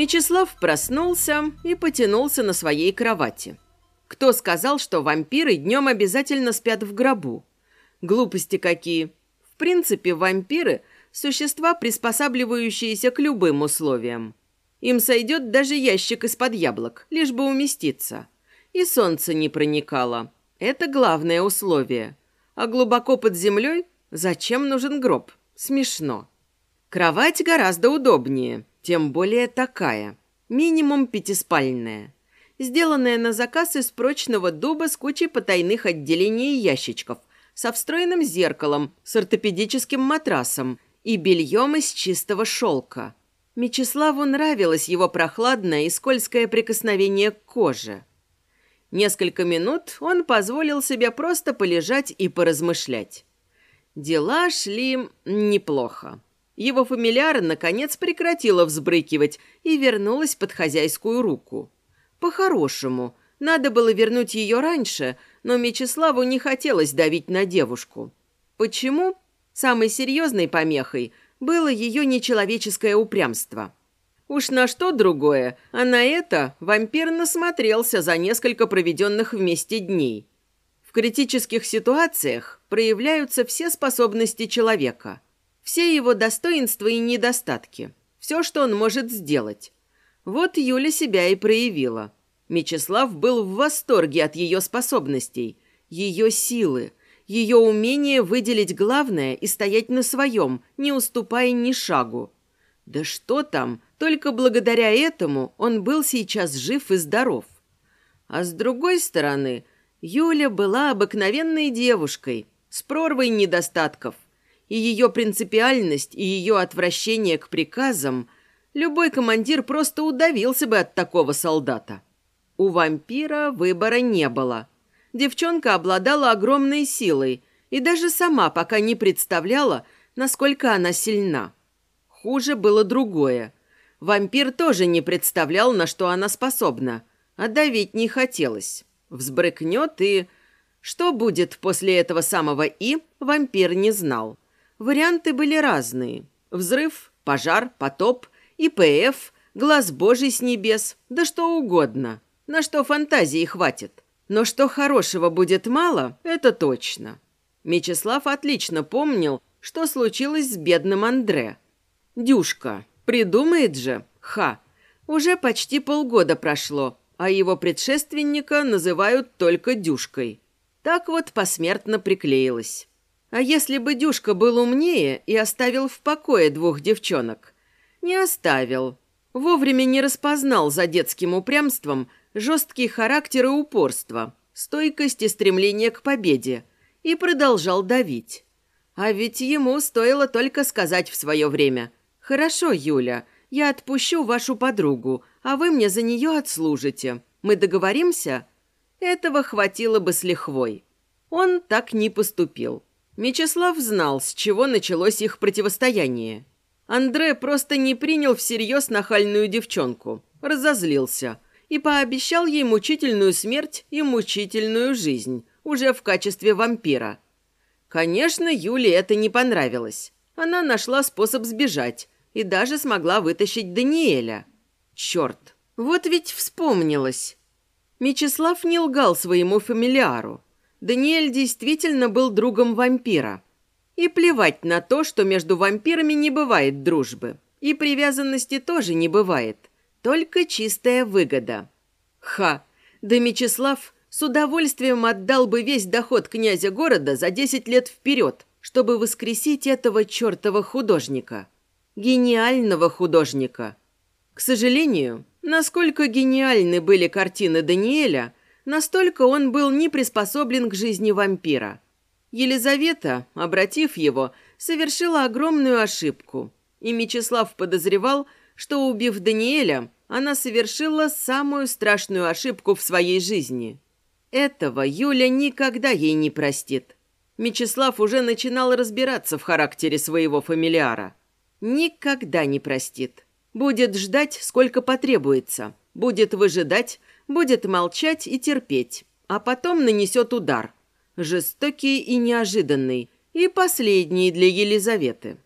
Мечислав проснулся и потянулся на своей кровати. Кто сказал, что вампиры днем обязательно спят в гробу? Глупости какие. В принципе, вампиры – существа, приспосабливающиеся к любым условиям. Им сойдет даже ящик из-под яблок, лишь бы уместиться. И солнце не проникало. Это главное условие. А глубоко под землей зачем нужен гроб? Смешно. Кровать гораздо удобнее, тем более такая. Минимум пятиспальная. Сделанная на заказ из прочного дуба с кучей потайных отделений и ящичков, со встроенным зеркалом, с ортопедическим матрасом и бельем из чистого шелка. Мечиславу нравилось его прохладное и скользкое прикосновение к коже. Несколько минут он позволил себе просто полежать и поразмышлять. Дела шли неплохо. Его фамильяр, наконец, прекратила взбрыкивать и вернулась под хозяйскую руку. По-хорошему, надо было вернуть ее раньше, но Мечиславу не хотелось давить на девушку. Почему? Самой серьезной помехой было ее нечеловеческое упрямство. Уж на что другое, а на это вампир насмотрелся за несколько проведенных вместе дней. В критических ситуациях проявляются все способности человека – все его достоинства и недостатки. Все, что он может сделать. Вот Юля себя и проявила. Мечислав был в восторге от ее способностей, ее силы, ее умение выделить главное и стоять на своем, не уступая ни шагу. Да что там, только благодаря этому он был сейчас жив и здоров. А с другой стороны, Юля была обыкновенной девушкой, с прорвой недостатков – и ее принципиальность, и ее отвращение к приказам, любой командир просто удавился бы от такого солдата. У вампира выбора не было. Девчонка обладала огромной силой и даже сама пока не представляла, насколько она сильна. Хуже было другое. Вампир тоже не представлял, на что она способна, а давить не хотелось. Взбрыкнет и... Что будет после этого самого «и», вампир не знал. Варианты были разные. Взрыв, пожар, потоп, ИПФ, глаз божий с небес, да что угодно. На что фантазии хватит. Но что хорошего будет мало, это точно. Мечислав отлично помнил, что случилось с бедным Андре. Дюшка. Придумает же. Ха. Уже почти полгода прошло, а его предшественника называют только Дюшкой. Так вот посмертно приклеилась. А если бы Дюшка был умнее и оставил в покое двух девчонок? Не оставил. Вовремя не распознал за детским упрямством жесткий характер и упорство, стойкость и стремление к победе, и продолжал давить. А ведь ему стоило только сказать в свое время «Хорошо, Юля, я отпущу вашу подругу, а вы мне за нее отслужите. Мы договоримся?» Этого хватило бы с лихвой. Он так не поступил. Мечислав знал, с чего началось их противостояние. Андре просто не принял всерьез нахальную девчонку, разозлился и пообещал ей мучительную смерть и мучительную жизнь, уже в качестве вампира. Конечно, Юле это не понравилось. Она нашла способ сбежать и даже смогла вытащить Даниэля. Черт, вот ведь вспомнилось. Мечислав не лгал своему фамилиару. Даниэль действительно был другом вампира. И плевать на то, что между вампирами не бывает дружбы. И привязанности тоже не бывает. Только чистая выгода. Ха! Да Мечислав с удовольствием отдал бы весь доход князя города за 10 лет вперед, чтобы воскресить этого чертова художника. Гениального художника. К сожалению, насколько гениальны были картины Даниэля – Настолько он был не приспособлен к жизни вампира. Елизавета, обратив его, совершила огромную ошибку. И Мечислав подозревал, что, убив Даниэля, она совершила самую страшную ошибку в своей жизни. Этого Юля никогда ей не простит. Мечислав уже начинал разбираться в характере своего фамилиара. Никогда не простит. Будет ждать, сколько потребуется. Будет выжидать, будет молчать и терпеть, а потом нанесет удар. Жестокий и неожиданный, и последний для Елизаветы.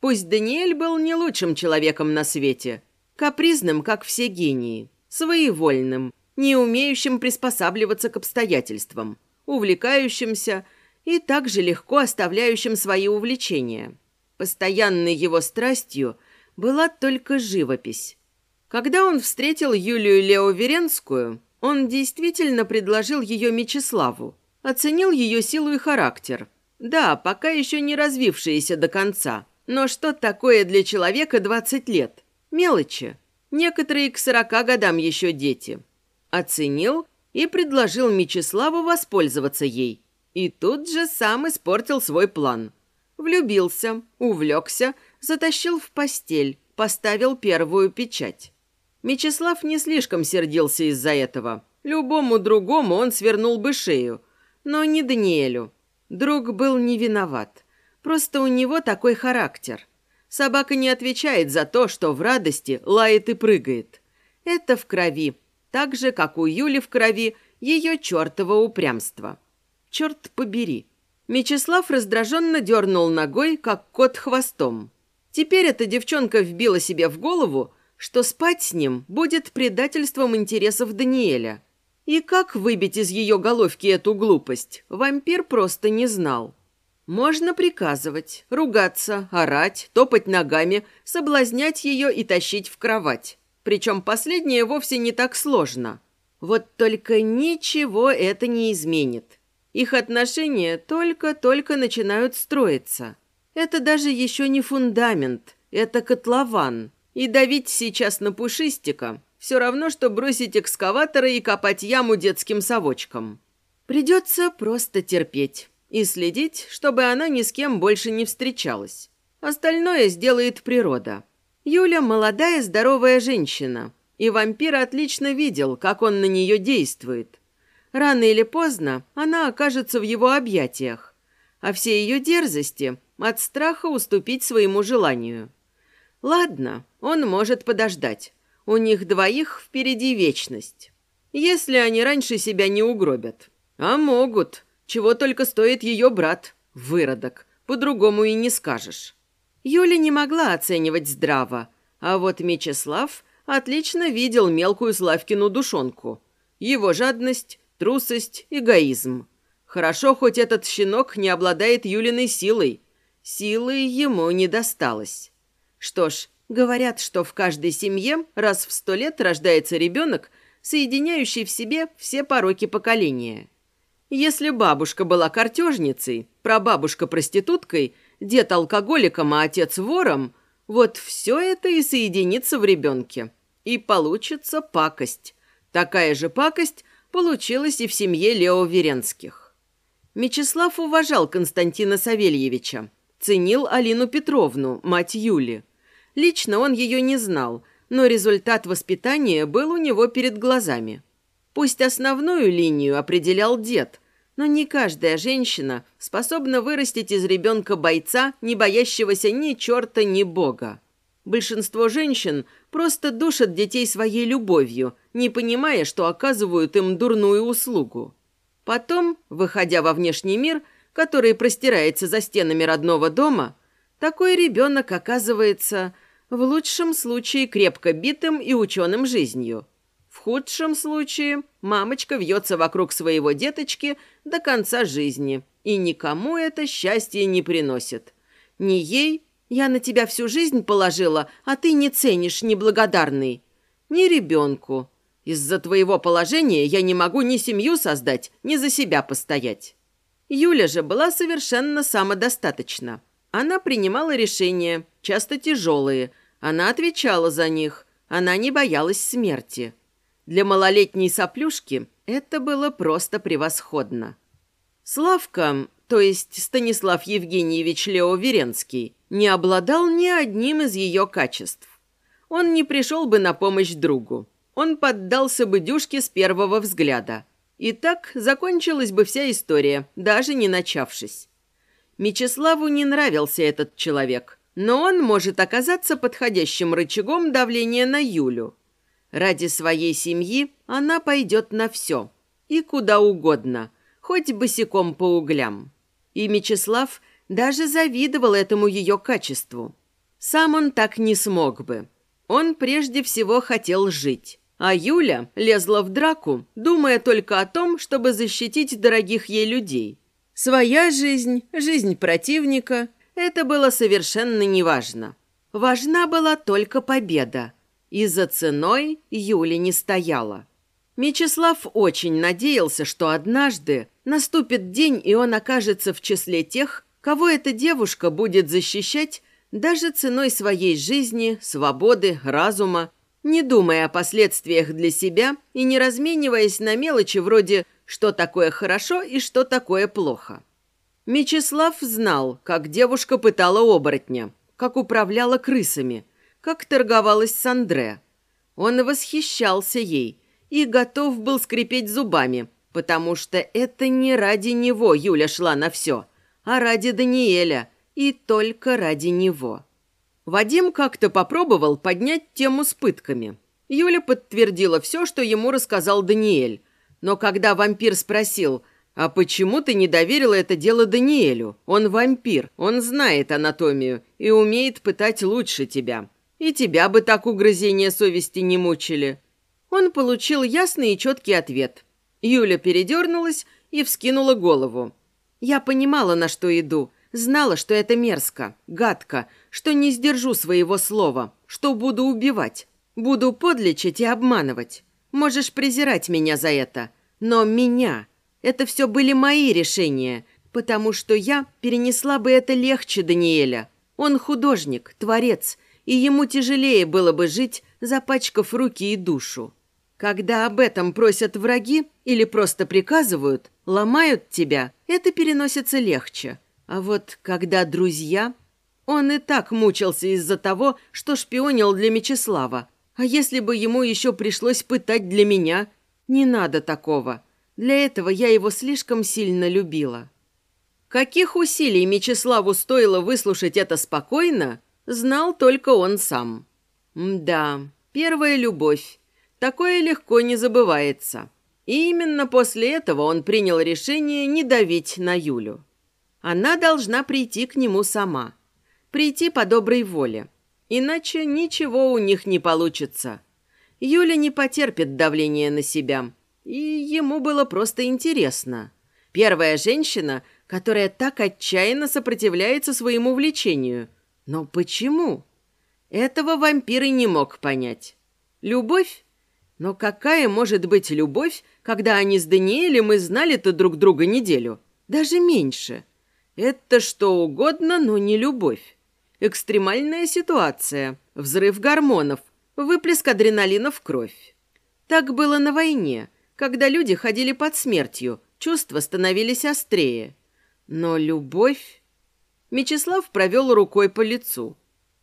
Пусть Даниэль был не лучшим человеком на свете, Капризным, как все гении. Своевольным, не умеющим приспосабливаться к обстоятельствам. Увлекающимся и также легко оставляющим свои увлечения. Постоянной его страстью была только живопись. Когда он встретил Юлию Леоверенскую, он действительно предложил ее Мечиславу, оценил ее силу и характер. Да, пока еще не развившиеся до конца, но что такое для человека 20 лет? Мелочи. Некоторые к 40 годам еще дети. Оценил и предложил Мечиславу воспользоваться ей. И тут же сам испортил свой план. Влюбился, увлекся, затащил в постель, поставил первую печать. Мечислав не слишком сердился из-за этого. Любому другому он свернул бы шею, но не Даниэлю. Друг был не виноват. Просто у него такой характер. Собака не отвечает за то, что в радости лает и прыгает. Это в крови, так же, как у Юли в крови ее чертово упрямство. Черт побери. Мечислав раздраженно дернул ногой, как кот хвостом. Теперь эта девчонка вбила себе в голову, что спать с ним будет предательством интересов Даниэля. И как выбить из ее головки эту глупость, вампир просто не знал. Можно приказывать, ругаться, орать, топать ногами, соблазнять ее и тащить в кровать. Причем последнее вовсе не так сложно. Вот только ничего это не изменит. Их отношения только-только начинают строиться. Это даже еще не фундамент, это котлован. И давить сейчас на пушистика все равно, что бросить экскаватора и копать яму детским совочком. Придется просто терпеть и следить, чтобы она ни с кем больше не встречалась. Остальное сделает природа. Юля молодая, здоровая женщина, и вампир отлично видел, как он на нее действует. Рано или поздно она окажется в его объятиях, а все ее дерзости от страха уступить своему желанию. Ладно, он может подождать. У них двоих впереди вечность. Если они раньше себя не угробят. А могут. Чего только стоит ее брат. Выродок. По-другому и не скажешь. Юля не могла оценивать здраво. А вот Мечислав отлично видел мелкую Славкину душонку. Его жадность, трусость, эгоизм. Хорошо, хоть этот щенок не обладает Юлиной силой. Силы ему не досталось. Что ж, говорят, что в каждой семье раз в сто лет рождается ребенок, соединяющий в себе все пороки поколения. Если бабушка была картежницей, прабабушка проституткой, дед алкоголиком, а отец вором, вот все это и соединится в ребенке. И получится пакость. Такая же пакость получилась и в семье Лео Веренских. Мечислав уважал Константина Савельевича, ценил Алину Петровну, мать Юли – Лично он ее не знал, но результат воспитания был у него перед глазами. Пусть основную линию определял дед, но не каждая женщина способна вырастить из ребенка бойца, не боящегося ни черта, ни бога. Большинство женщин просто душат детей своей любовью, не понимая, что оказывают им дурную услугу. Потом, выходя во внешний мир, который простирается за стенами родного дома, такой ребенок оказывается в лучшем случае крепко битым и ученым жизнью. В худшем случае мамочка вьется вокруг своего деточки до конца жизни, и никому это счастье не приносит. Ни ей, я на тебя всю жизнь положила, а ты не ценишь, неблагодарный, ни ребенку. Из-за твоего положения я не могу ни семью создать, ни за себя постоять. Юля же была совершенно самодостаточна. Она принимала решения, часто тяжелые. Она отвечала за них. Она не боялась смерти. Для малолетней соплюшки это было просто превосходно. Славка, то есть Станислав Евгеньевич Лео-Веренский, не обладал ни одним из ее качеств. Он не пришел бы на помощь другу. Он поддался бы дюшке с первого взгляда. И так закончилась бы вся история, даже не начавшись. Мечиславу не нравился этот человек, но он может оказаться подходящим рычагом давления на Юлю. Ради своей семьи она пойдет на все. И куда угодно, хоть босиком по углям. И Мечислав даже завидовал этому ее качеству. Сам он так не смог бы. Он прежде всего хотел жить. А Юля лезла в драку, думая только о том, чтобы защитить дорогих ей людей. Своя жизнь, жизнь противника – это было совершенно неважно. Важна была только победа. И за ценой Юля не стояла. Мечислав очень надеялся, что однажды наступит день, и он окажется в числе тех, кого эта девушка будет защищать даже ценой своей жизни, свободы, разума, не думая о последствиях для себя и не размениваясь на мелочи вроде «что такое хорошо и что такое плохо». Мечислав знал, как девушка пытала оборотня, как управляла крысами, как торговалась с Андре. Он восхищался ей и готов был скрипеть зубами, потому что это не ради него Юля шла на все, а ради Даниэля и только ради него. Вадим как-то попробовал поднять тему с пытками. Юля подтвердила все, что ему рассказал Даниэль. Но когда вампир спросил, «А почему ты не доверила это дело Даниэлю? Он вампир, он знает анатомию и умеет пытать лучше тебя. И тебя бы так угрызения совести не мучили». Он получил ясный и четкий ответ. Юля передернулась и вскинула голову. «Я понимала, на что иду, знала, что это мерзко, гадко, что не сдержу своего слова, что буду убивать, буду подлечить и обманывать. Можешь презирать меня за это, но меня. Это все были мои решения, потому что я перенесла бы это легче Даниэля. Он художник, творец, и ему тяжелее было бы жить, запачкав руки и душу. Когда об этом просят враги или просто приказывают, ломают тебя, это переносится легче. А вот когда друзья... Он и так мучился из-за того, что шпионил для Мечислава. А если бы ему еще пришлось пытать для меня? Не надо такого. Для этого я его слишком сильно любила. Каких усилий Мечиславу стоило выслушать это спокойно, знал только он сам. Да, первая любовь. Такое легко не забывается. И именно после этого он принял решение не давить на Юлю. Она должна прийти к нему сама – прийти по доброй воле. Иначе ничего у них не получится. Юля не потерпит давления на себя. И ему было просто интересно. Первая женщина, которая так отчаянно сопротивляется своему влечению. Но почему? Этого вампир и не мог понять. Любовь? Но какая может быть любовь, когда они с Даниэлем и знали-то друг друга неделю? Даже меньше. Это что угодно, но не любовь. Экстремальная ситуация, взрыв гормонов, выплеск адреналина в кровь. Так было на войне, когда люди ходили под смертью, чувства становились острее. Но любовь... Мечислав провел рукой по лицу.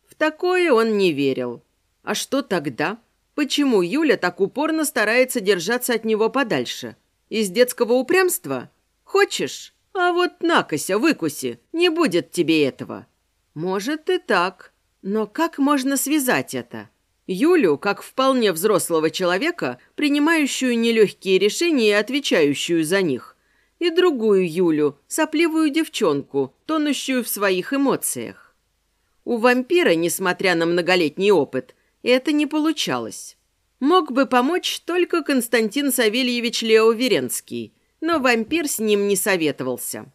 В такое он не верил. А что тогда? Почему Юля так упорно старается держаться от него подальше? Из детского упрямства? Хочешь? А вот накося, выкуси, не будет тебе этого. Может и так. Но как можно связать это? Юлю, как вполне взрослого человека, принимающую нелегкие решения и отвечающую за них. И другую Юлю, сопливую девчонку, тонущую в своих эмоциях. У вампира, несмотря на многолетний опыт, это не получалось. Мог бы помочь только Константин Савельевич Лео-Веренский, но вампир с ним не советовался.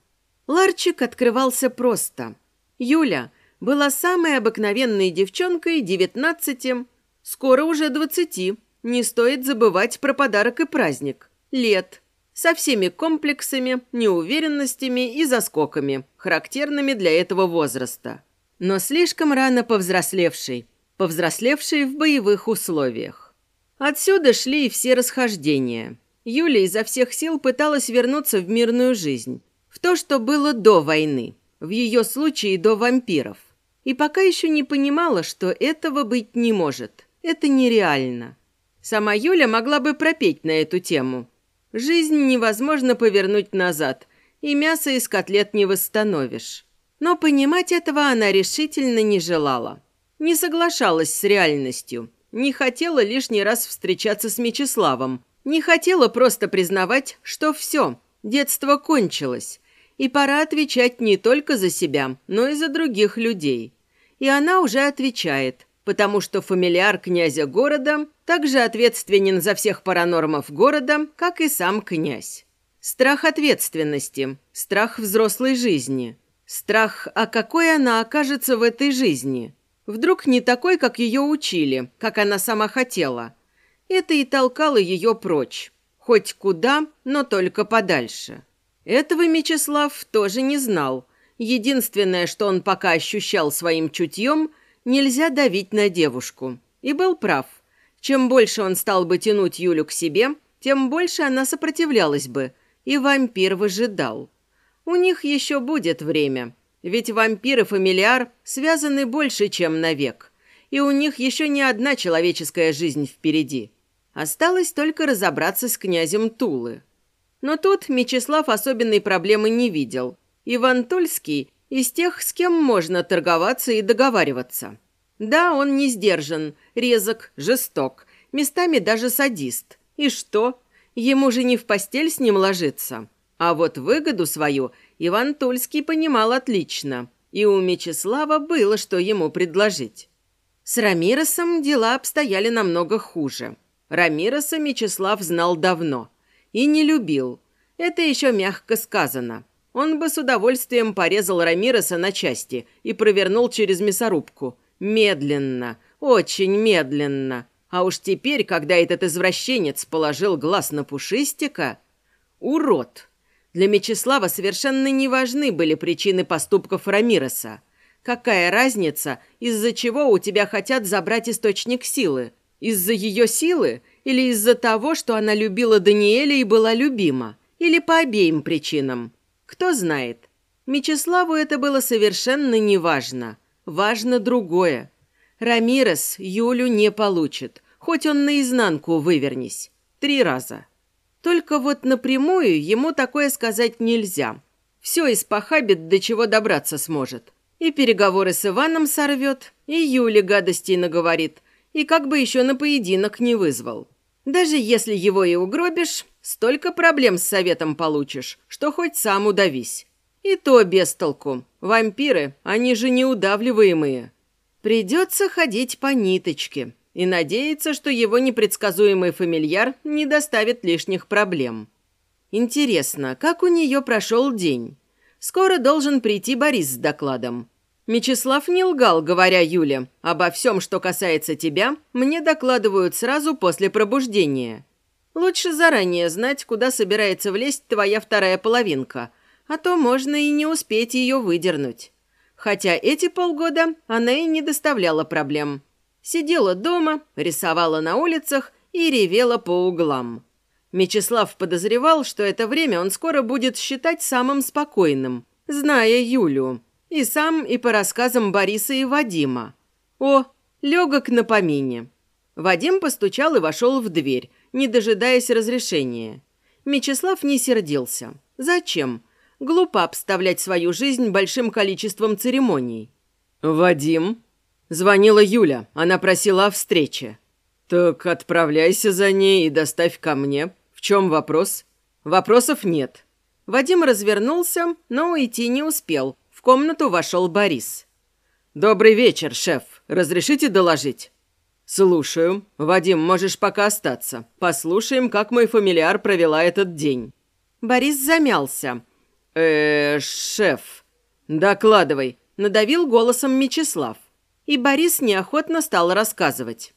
Ларчик открывался просто – Юля была самой обыкновенной девчонкой, девятнадцати, скоро уже двадцати. Не стоит забывать про подарок и праздник. Лет. Со всеми комплексами, неуверенностями и заскоками, характерными для этого возраста. Но слишком рано повзрослевший. Повзрослевший в боевых условиях. Отсюда шли и все расхождения. Юля изо всех сил пыталась вернуться в мирную жизнь. В то, что было до войны в ее случае до вампиров. И пока еще не понимала, что этого быть не может. Это нереально. Сама Юля могла бы пропеть на эту тему. Жизнь невозможно повернуть назад, и мясо из котлет не восстановишь. Но понимать этого она решительно не желала. Не соглашалась с реальностью. Не хотела лишний раз встречаться с Мечиславом. Не хотела просто признавать, что все, детство кончилось, и пора отвечать не только за себя, но и за других людей. И она уже отвечает, потому что фамильяр князя города также ответственен за всех паранормов города, как и сам князь. Страх ответственности, страх взрослой жизни, страх, а какой она окажется в этой жизни. Вдруг не такой, как ее учили, как она сама хотела. Это и толкало ее прочь. Хоть куда, но только подальше. Этого Мечислав тоже не знал. Единственное, что он пока ощущал своим чутьем – Нельзя давить на девушку. И был прав. Чем больше он стал бы тянуть Юлю к себе, тем больше она сопротивлялась бы, и вампир выжидал. У них еще будет время, ведь вампир и фамильяр связаны больше, чем навек, и у них еще не одна человеческая жизнь впереди. Осталось только разобраться с князем Тулы. Но тут Мечислав особенной проблемы не видел. Иван Тульский из тех, с кем можно торговаться и договариваться. Да, он не сдержан, резок, жесток, местами даже садист. И что? Ему же не в постель с ним ложиться. А вот выгоду свою Иван Тульский понимал отлично, и у Мечислава было, что ему предложить. С Рамиросом дела обстояли намного хуже. Рамироса Мечислав знал давно и не любил. Это еще мягко сказано он бы с удовольствием порезал Рамиреса на части и провернул через мясорубку. Медленно, очень медленно. А уж теперь, когда этот извращенец положил глаз на Пушистика... Урод! Для Мечислава совершенно не важны были причины поступков Рамиреса. Какая разница, из-за чего у тебя хотят забрать источник силы? Из-за ее силы или из-за того, что она любила Даниэля и была любима? Или по обеим причинам? Кто знает. Мечиславу это было совершенно неважно. Важно другое. Рамирес Юлю не получит, хоть он наизнанку вывернись. Три раза. Только вот напрямую ему такое сказать нельзя. Все испохабит, до чего добраться сможет. И переговоры с Иваном сорвет, и Юле гадостей наговорит, и как бы еще на поединок не вызвал. Даже если его и угробишь, Столько проблем с советом получишь, что хоть сам удавись. И то без толку. Вампиры, они же неудавливаемые. Придется ходить по ниточке и надеяться, что его непредсказуемый фамильяр не доставит лишних проблем. Интересно, как у нее прошел день? Скоро должен прийти Борис с докладом. Мечислав не лгал, говоря Юле, обо всем, что касается тебя, мне докладывают сразу после пробуждения. Лучше заранее знать, куда собирается влезть твоя вторая половинка, а то можно и не успеть ее выдернуть. Хотя эти полгода она и не доставляла проблем. Сидела дома, рисовала на улицах и ревела по углам. Мечислав подозревал, что это время он скоро будет считать самым спокойным, зная Юлю. И сам, и по рассказам Бориса и Вадима. О, легок на помине. Вадим постучал и вошел в дверь, не дожидаясь разрешения. Мечислав не сердился. Зачем? Глупо обставлять свою жизнь большим количеством церемоний. «Вадим?» Звонила Юля. Она просила о встрече. «Так отправляйся за ней и доставь ко мне. В чем вопрос?» «Вопросов нет». Вадим развернулся, но уйти не успел. Комнату вошел Борис. «Добрый вечер, шеф. Разрешите доложить?» «Слушаю. Вадим, можешь пока остаться. Послушаем, как мой фамильяр провела этот день». Борис замялся. э шеф». «Докладывай», — надавил голосом Мечислав. И Борис неохотно стал рассказывать.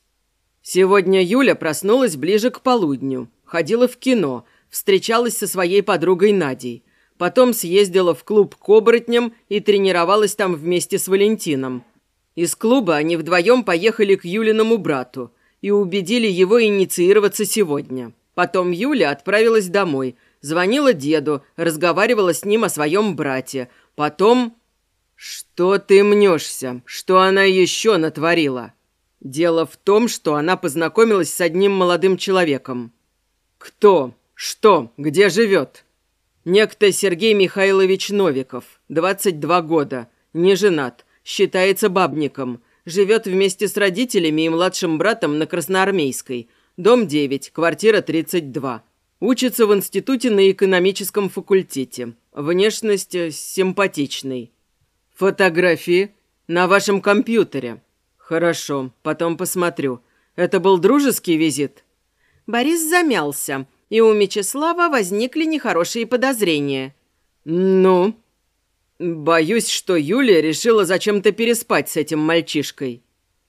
«Сегодня Юля проснулась ближе к полудню. Ходила в кино, встречалась со своей подругой Надей. Потом съездила в клуб к оборотням и тренировалась там вместе с Валентином. Из клуба они вдвоем поехали к Юлиному брату и убедили его инициироваться сегодня. Потом Юля отправилась домой, звонила деду, разговаривала с ним о своем брате. Потом... «Что ты мнешься? Что она еще натворила?» «Дело в том, что она познакомилась с одним молодым человеком». «Кто? Что? Где живет?» «Некто Сергей Михайлович Новиков, 22 года, не женат, Считается бабником. Живет вместе с родителями и младшим братом на Красноармейской. Дом 9, квартира 32. Учится в институте на экономическом факультете. Внешность симпатичный. Фотографии на вашем компьютере. «Хорошо, потом посмотрю. Это был дружеский визит?» Борис замялся, и у Мечислава возникли нехорошие подозрения. «Ну?» «Боюсь, что Юлия решила зачем-то переспать с этим мальчишкой».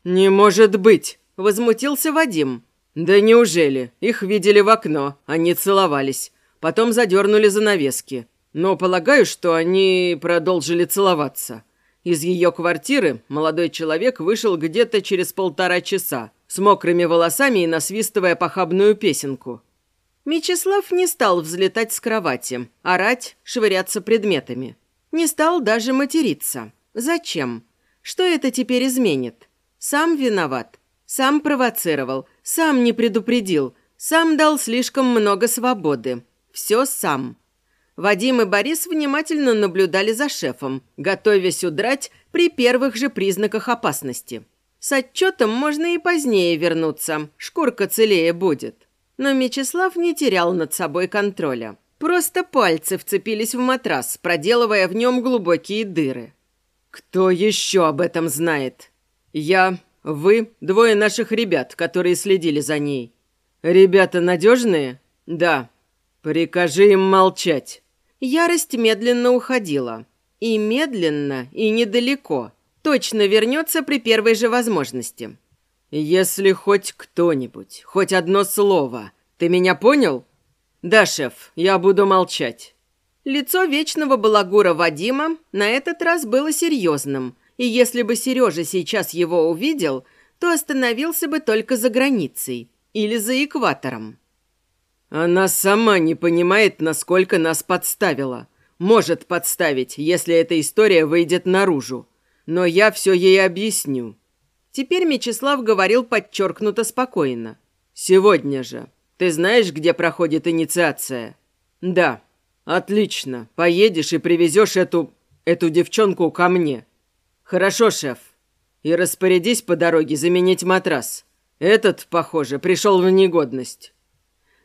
«Не может быть!» – возмутился Вадим. «Да неужели? Их видели в окно, они целовались. Потом задернули занавески. Но полагаю, что они продолжили целоваться. Из ее квартиры молодой человек вышел где-то через полтора часа, с мокрыми волосами и насвистывая похабную песенку. Мечислав не стал взлетать с кровати, орать, швыряться предметами. Не стал даже материться. Зачем? Что это теперь изменит? Сам виноват. Сам провоцировал. Сам не предупредил. Сам дал слишком много свободы. Все сам. Вадим и Борис внимательно наблюдали за шефом, готовясь удрать при первых же признаках опасности. С отчетом можно и позднее вернуться, шкурка целее будет. Но Мечислав не терял над собой контроля. Просто пальцы вцепились в матрас, проделывая в нем глубокие дыры. «Кто еще об этом знает?» «Я, вы, двое наших ребят, которые следили за ней». «Ребята надежные?» «Да». «Прикажи им молчать». Ярость медленно уходила. И медленно, и недалеко. Точно вернется при первой же возможности. «Если хоть кто-нибудь, хоть одно слово, ты меня понял?» «Да, шеф, я буду молчать». Лицо вечного балагура Вадима на этот раз было серьезным, и если бы Сережа сейчас его увидел, то остановился бы только за границей или за экватором. Она сама не понимает, насколько нас подставила. Может подставить, если эта история выйдет наружу. Но я все ей объясню. Теперь Мечислав говорил подчеркнуто спокойно. «Сегодня же. Ты знаешь, где проходит инициация?» «Да». «Отлично. Поедешь и привезешь эту... эту девчонку ко мне». «Хорошо, шеф. И распорядись по дороге заменить матрас. Этот, похоже, пришел в негодность».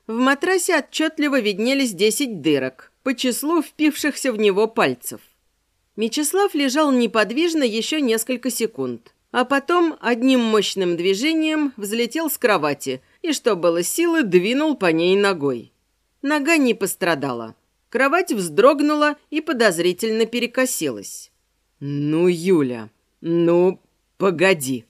В матрасе отчетливо виднелись десять дырок, по числу впившихся в него пальцев. Мечислав лежал неподвижно еще несколько секунд, а потом одним мощным движением взлетел с кровати и, что было силы, двинул по ней ногой. Нога не пострадала. Кровать вздрогнула и подозрительно перекосилась. «Ну, Юля, ну, погоди!»